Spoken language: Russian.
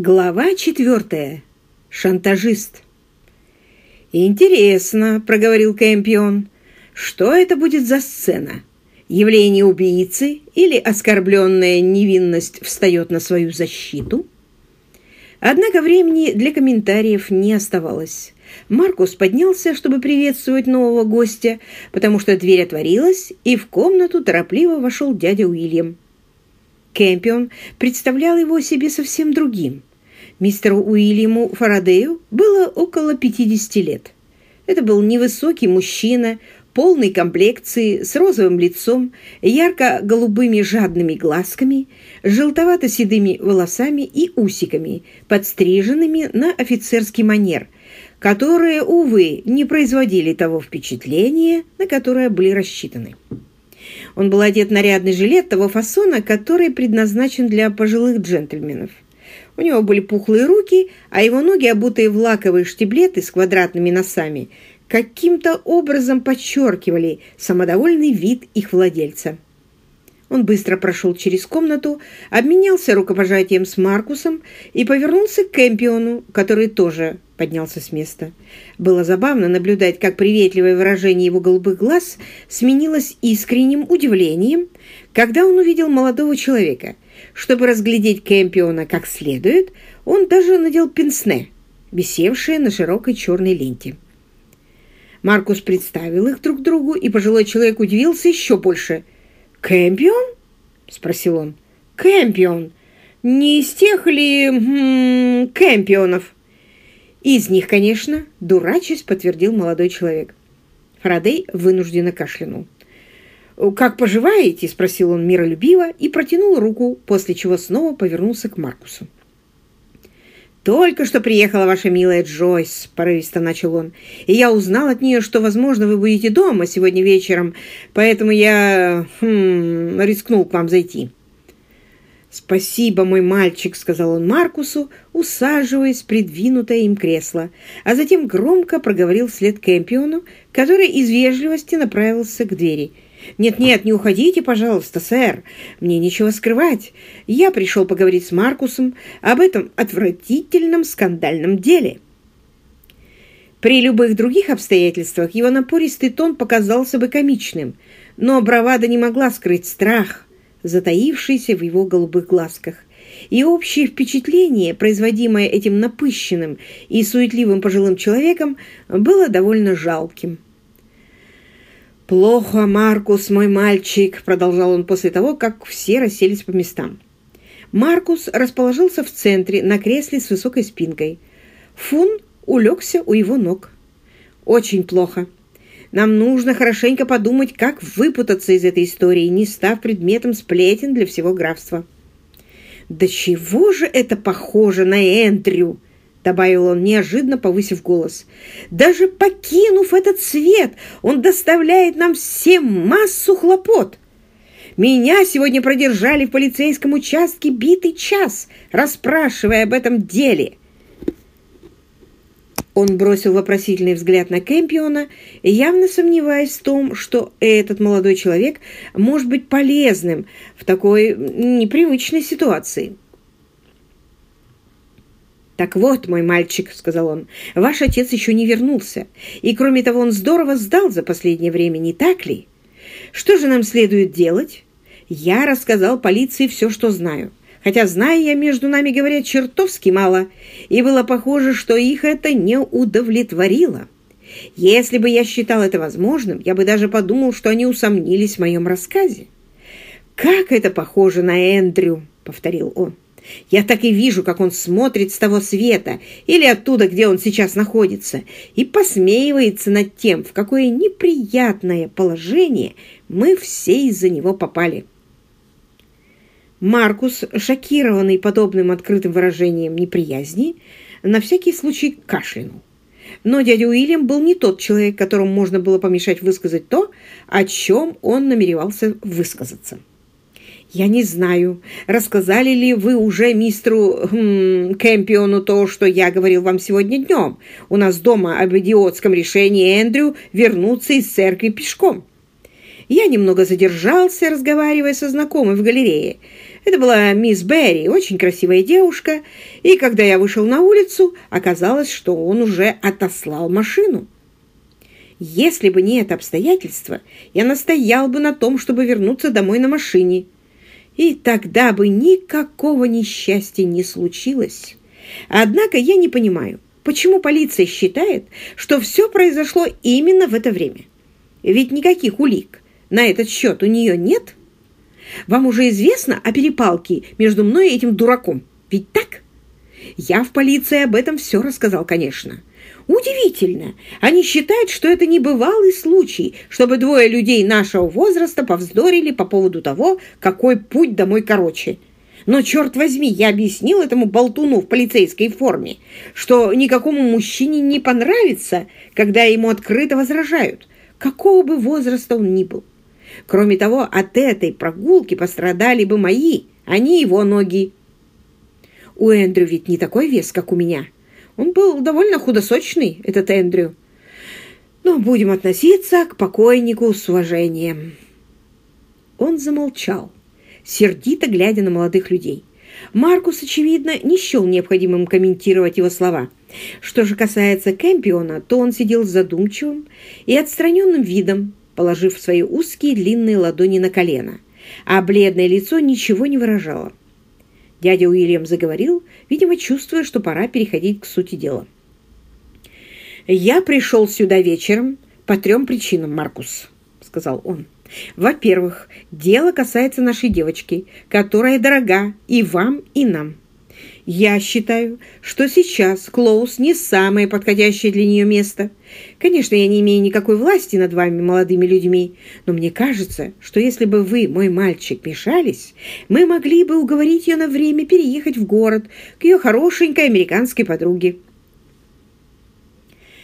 Глава четвертая. Шантажист. «Интересно», — проговорил Кэмпион, — «что это будет за сцена? Явление убийцы или оскорбленная невинность встает на свою защиту?» Однако времени для комментариев не оставалось. Маркус поднялся, чтобы приветствовать нового гостя, потому что дверь отворилась, и в комнату торопливо вошел дядя Уильям. Кэмпион представлял его себе совсем другим. Мистеру Уильяму Фарадею было около 50 лет. Это был невысокий мужчина, полной комплекции, с розовым лицом, ярко-голубыми жадными глазками, желтовато-седыми волосами и усиками, подстриженными на офицерский манер, которые, увы, не производили того впечатления, на которое были рассчитаны. Он был одет нарядный жилет того фасона, который предназначен для пожилых джентльменов. У него были пухлые руки, а его ноги, обутые в лаковые штиблеты с квадратными носами, каким-то образом подчеркивали самодовольный вид их владельца. Он быстро прошел через комнату, обменялся рукопожатием с Маркусом и повернулся к Кэмпиону, который тоже поднялся с места. Было забавно наблюдать, как приветливое выражение его голубых глаз сменилось искренним удивлением, когда он увидел молодого человека. Чтобы разглядеть Кэмпиона как следует, он даже надел пенсне, висевшее на широкой черной ленте. Маркус представил их друг другу, и пожилой человек удивился еще больше – «Кэмпион?» — спросил он. «Кэмпион. Не из тех ли м кэмпионов?» «Из них, конечно», — дурачись подтвердил молодой человек. Фарадей вынужденно кашлянул. «Как поживаете?» — спросил он миролюбиво и протянул руку, после чего снова повернулся к Маркусу. «Только что приехала ваша милая Джойс», — порывисто начал он, «и я узнал от нее, что, возможно, вы будете дома сегодня вечером, поэтому я хм, рискнул к вам зайти». «Спасибо, мой мальчик», — сказал он Маркусу, усаживаясь в придвинутое им кресло, а затем громко проговорил вслед Кэмпиону, который из вежливости направился к двери — «Нет-нет, не уходите, пожалуйста, сэр. Мне нечего скрывать. Я пришел поговорить с Маркусом об этом отвратительном скандальном деле». При любых других обстоятельствах его напористый тон показался бы комичным, но бравада не могла скрыть страх, затаившийся в его голубых глазках. И общее впечатление, производимое этим напыщенным и суетливым пожилым человеком, было довольно жалким. «Плохо, Маркус, мой мальчик», — продолжал он после того, как все расселись по местам. Маркус расположился в центре на кресле с высокой спинкой. Фун улегся у его ног. «Очень плохо. Нам нужно хорошенько подумать, как выпутаться из этой истории, не став предметом сплетен для всего графства». «Да чего же это похоже на Эндрю?» Добавил он, неожиданно повысив голос. «Даже покинув этот свет, он доставляет нам всем массу хлопот. Меня сегодня продержали в полицейском участке битый час, расспрашивая об этом деле». Он бросил вопросительный взгляд на Кэмпиона, явно сомневаясь в том, что этот молодой человек может быть полезным в такой непривычной ситуации. «Так вот, мой мальчик», — сказал он, — «ваш отец еще не вернулся, и, кроме того, он здорово сдал за последнее время, не так ли? Что же нам следует делать? Я рассказал полиции все, что знаю, хотя, зная я, между нами говоря, чертовски мало, и было похоже, что их это не удовлетворило. Если бы я считал это возможным, я бы даже подумал, что они усомнились в моем рассказе». «Как это похоже на Эндрю!» — повторил он. Я так и вижу, как он смотрит с того света или оттуда, где он сейчас находится, и посмеивается над тем, в какое неприятное положение мы все из-за него попали. Маркус, шокированный подобным открытым выражением неприязни, на всякий случай кашлянул. Но дядя Уильям был не тот человек, которому можно было помешать высказать то, о чем он намеревался высказаться. «Я не знаю, рассказали ли вы уже мистеру хм, Кэмпиону то, что я говорил вам сегодня днем. У нас дома об идиотском решении Эндрю вернуться из церкви пешком. Я немного задержался, разговаривая со знакомым в галерее. Это была мисс Берри, очень красивая девушка, и когда я вышел на улицу, оказалось, что он уже отослал машину. Если бы не это обстоятельство, я настоял бы на том, чтобы вернуться домой на машине. И тогда бы никакого несчастья не случилось. Однако я не понимаю, почему полиция считает, что все произошло именно в это время. Ведь никаких улик на этот счет у нее нет. Вам уже известно о перепалке между мной и этим дураком, ведь так? Я в полиции об этом все рассказал, конечно. Удивительно. Они считают, что это небывалый случай, чтобы двое людей нашего возраста повздорили по поводу того, какой путь домой короче. Но, черт возьми, я объяснил этому болтуну в полицейской форме, что никакому мужчине не понравится, когда ему открыто возражают, какого бы возраста он ни был. Кроме того, от этой прогулки пострадали бы мои, а не его ноги. У Эндрю ведь не такой вес, как у меня. Он был довольно худосочный, этот Эндрю. Но будем относиться к покойнику с уважением. Он замолчал, сердито глядя на молодых людей. Маркус, очевидно, не счел необходимым комментировать его слова. Что же касается Кэмпиона, то он сидел с задумчивым и отстраненным видом, положив свои узкие длинные ладони на колено, а бледное лицо ничего не выражало. Дядя Уильям заговорил, видимо, чувствуя, что пора переходить к сути дела. «Я пришел сюда вечером по трем причинам, Маркус», — сказал он. «Во-первых, дело касается нашей девочки, которая дорога и вам, и нам. Я считаю, что сейчас Клоус не самое подходящее для нее место. Конечно, я не имею никакой власти над вами, молодыми людьми, но мне кажется, что если бы вы, мой мальчик, мешались, мы могли бы уговорить ее на время переехать в город к ее хорошенькой американской подруге.